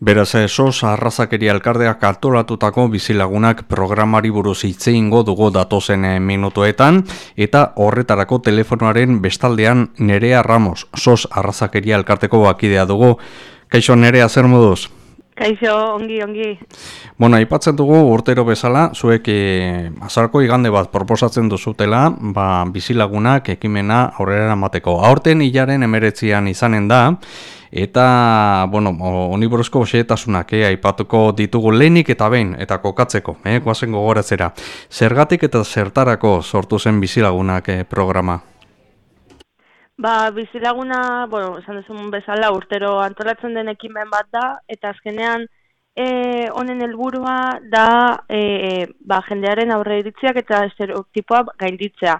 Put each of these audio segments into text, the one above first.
Beraz, sos arrazakeria elkardeak altolatutako bizilagunak programari buruz itzeingo dugu datozen eh, minutuetan, eta horretarako telefonoaren bestaldean Nerea Ramos, sos arrazakeria elkarteko bakidea dugu. Kaixo, Nerea, zer moduz? Kaixo, ongi, ongi. Bueno, aipatzen dugu urtero bezala, zuek e, azarko igande bat proposatzen duzutela, ba, bizilagunak ekimena aurrera emateko. Aurten hilaren emeretzian izanen da, eta bueno, oniburuzko xehetasunak eh, aipatuko ditugu lehenik eta behin eta kokatzeko, eh, guazen gogoratzera. Zergatik eta zertarako sortu zen bizilagunak eh, programa? Ba, bizilaguna, bueno, esan duzun bezala, urtero antolatzen den ekimen bat da, eta azkenean e, honen helburua da e, ba, jendearen aurre iritziak eta estereotipoa gainditzea.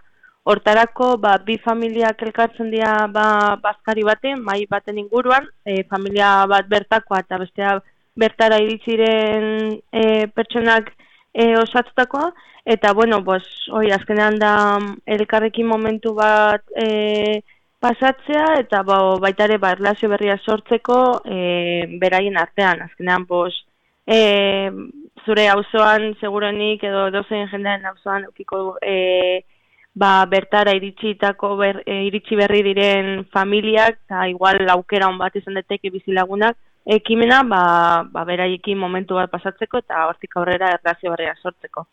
Hortarako ba, bi familiak elkartzen dira ba, bazkari baten, mai baten inguruan, e, familia bat bertakoa eta bestea bertara iritsiren e, pertsonak e, osatutakoa, eta bueno, pues, oi, azkenean da elkarrekin momentu bat e, pasatzea, eta ba, baita ere ba, erlazio berria sortzeko e, beraien artean, azkenean, pues, e, zure auzoan segurenik edo dozen jendean auzoan eukiko e, ba, bertara iritsitako ber, e, iritsi berri diren familiak eta igual aukera on bat izan deteke bizilagunak ekimena ba, ba beraiekin momentu bat pasatzeko eta hortik aurrera erlazio berria sortzeko.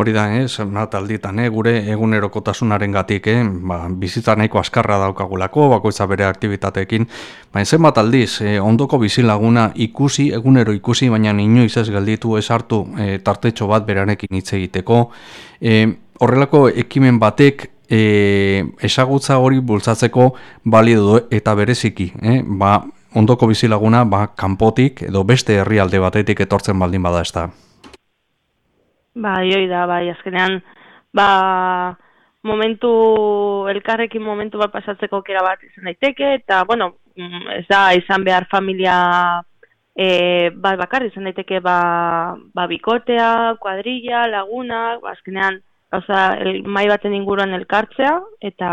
Hori da, eh, zenbat alditan, eh, gure egunerokotasunaren gatik, eh, ba, bizitza nahiko askarra daukagulako, bakoitza bere aktivitateekin, baina zenbat aldiz, eh, ondoko bizilaguna ikusi, egunero ikusi, baina inoiz ez gelditu ez hartu eh, tartetxo bat beranekin hitz egiteko, eh, horrelako ekimen batek e, esagutza hori bultzatzeko bali du eta bereziki, eh? ba, ondoko bizilaguna ba, kanpotik edo beste herrialde batetik etortzen baldin bada ez da. Bai, oi da, bai, azkenean, ba, momentu, elkarrekin momentu bat pasatzeko kera bat izan daiteke, eta, bueno, mm, ez da, izan behar familia e, bat bakar, izan daiteke, ba, ba bikotea, kuadrilla, laguna, ba, azkenean, Osa, el, mai baten inguruan elkartzea eta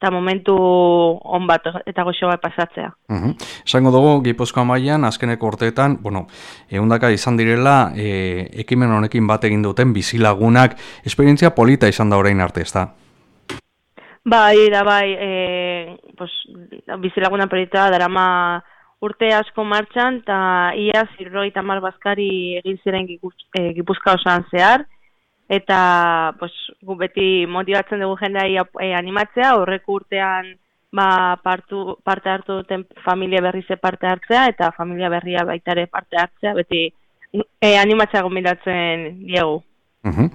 eta momentu on bat eta goxo bat pasatzea. Uh Esango dugu, Gipuzkoa mailan azkeneko urteetan, bueno, ehundaka izan direla, e, ekimen honekin bat egin duten bizilagunak, esperientzia polita izan da orain arte, ezta? Bai, da bai, e, pues, bizilaguna polita darama urte asko martxan, eta ia zirroi tamar bazkari egin ziren e, Gipuzkoa osoan zehar, eta pues, gu beti motibatzen dugu jendea e, animatzea, horrek urtean ba, partu, parte hartu duten familia berri ze parte hartzea, eta familia berria baitare parte hartzea, beti e, animatzea gombidatzen diegu. Uhum.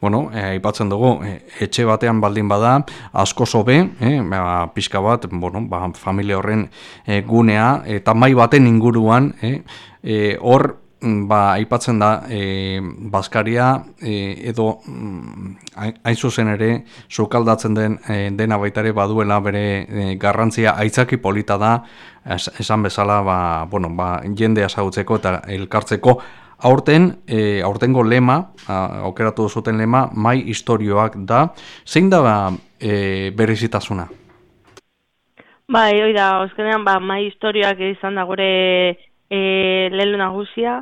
Bueno, eh, aipatzen dugu, eh, etxe batean baldin bada, asko sobe, eh, ba, pixka bat, bueno, ba, familia horren eh, gunea, eta mai baten inguruan, eh, eh, hor ba, aipatzen da e, Baskaria e, edo mm, hain zuzen ere sukaldatzen den e, dena baitare baduela bere e, garrantzia. Aitzaki polita da esan bezala ba, bueno, ba, jende asagutzeko eta elkartzeko. Aurten e, aurtengo lema aukeratu zuten lema mai historioak da. Zein da ba, e, berezitasuna? Bai, oida, oskenean ba, mai historioak izan da gure e, lehelu nagusia,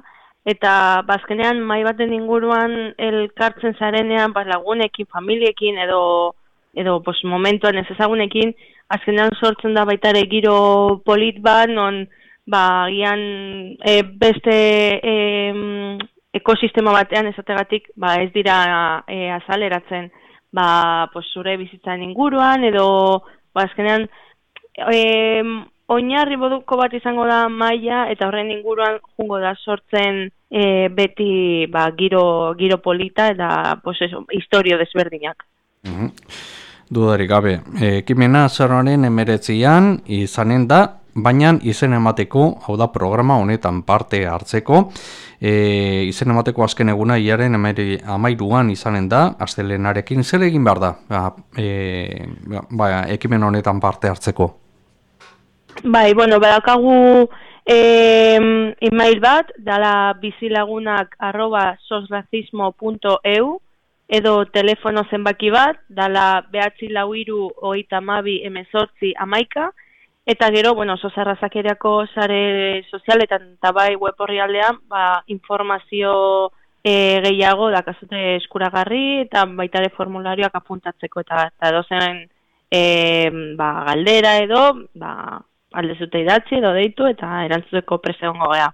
eta bazkenean mai baten inguruan elkartzen zarenean ba, lagunekin, familiekin edo edo pos, momentuan ez ezagunekin, azkenean sortzen da baita ere giro polit bat, non ba, gian e, beste e, ekosistema batean ezategatik ba, ez dira e, azaleratzen ba, pos, zure bizitzan inguruan, edo ba, azkenean e, oinarri boduko bat izango da maila eta horren inguruan jungo da sortzen e, beti ba, giro, giro polita eta pues eso, historio desberdinak. Mm Dudarik gabe, ekimena zerroaren emeretzian izanen da, baina izen emateko, hau da programa honetan parte hartzeko, e, izen emateko azken eguna iaren amairuan izanen da, astelenarekin zer egin behar da, ba, e, ba, ekimen honetan parte hartzeko? Bai, bueno, badakagu e, email bat, dala bizilagunak arroba sosracismo.eu edo telefono zenbaki bat, dala behatzi lau iru oita mabi emezortzi amaika, Eta gero, bueno, oso zerrazakeriako sare sozialetan eta bai web horri aldean, ba, informazio e, gehiago dakazute eskuragarri eta baita ere formularioak apuntatzeko eta eta dozen e, ba, galdera edo ba, alde zute idatzi edo deitu eta erantzuteko prese hongo geha.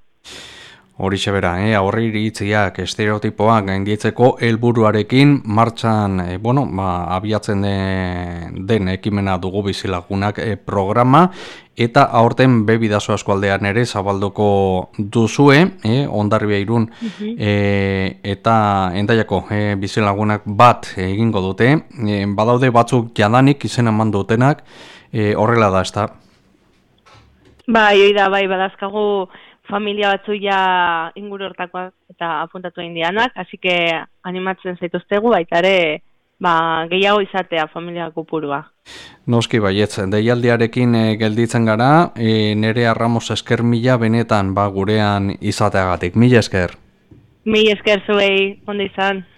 Hori bera, eh, aurri iritziak estereotipoak gaindietzeko helburuarekin martxan, eh, bueno, ba, abiatzen de, den ekimena dugu bizilagunak eh, programa, eta aurten bebidazo askualdean ere zabaldoko duzue, eh, ondarri irun, eh, eta endaiako eh, bizilagunak bat egingo dute, eh, badaude batzuk jadanik izen eman dutenak, eh, horrela da, ez Bai, da, bai, badazkagu, familia batzu ja inguru hortakoak eta apuntatu indianak, hasi que animatzen zaituztegu baita ere ba, gehiago izatea familia kupurua. Noski baietzen, deialdiarekin e, gelditzen gara, e, nere arramos esker mila benetan ba, gurean izateagatik. Mila esker? Mila esker zuei, ondo izan.